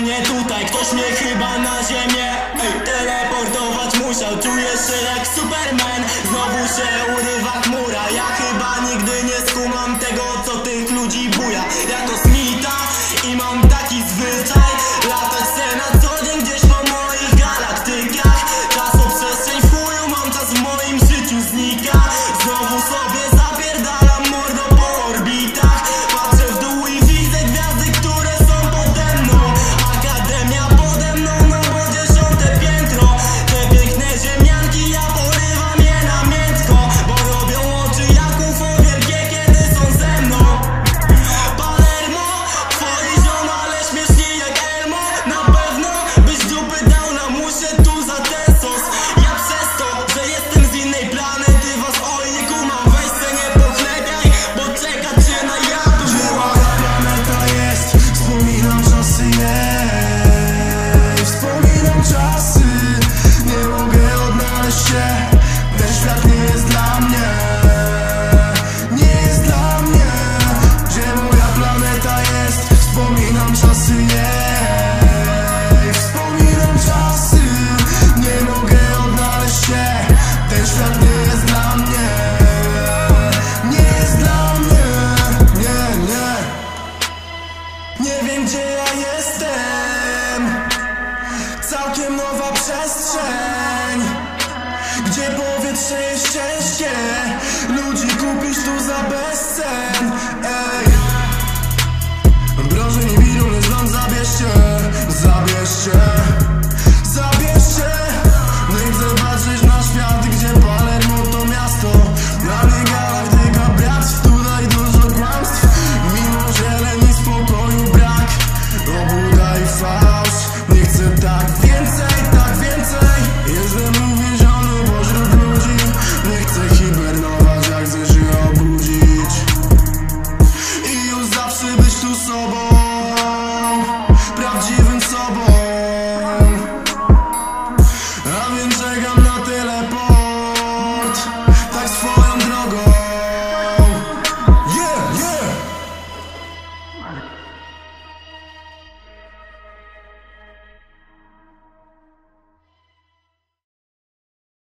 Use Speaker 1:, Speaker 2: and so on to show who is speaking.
Speaker 1: nie
Speaker 2: tutaj Ktoś mnie chyba na ziemię. Teleportować musiał Czuję się jak Superman. Znowu się nie
Speaker 1: czasy, nie mogę się. Ten świat nie jest dla mnie. Nie nie, nie wiem gdzie ja jestem. Całkiem nowa przestrzeń Gdzie powietrze jest szczęście. I'll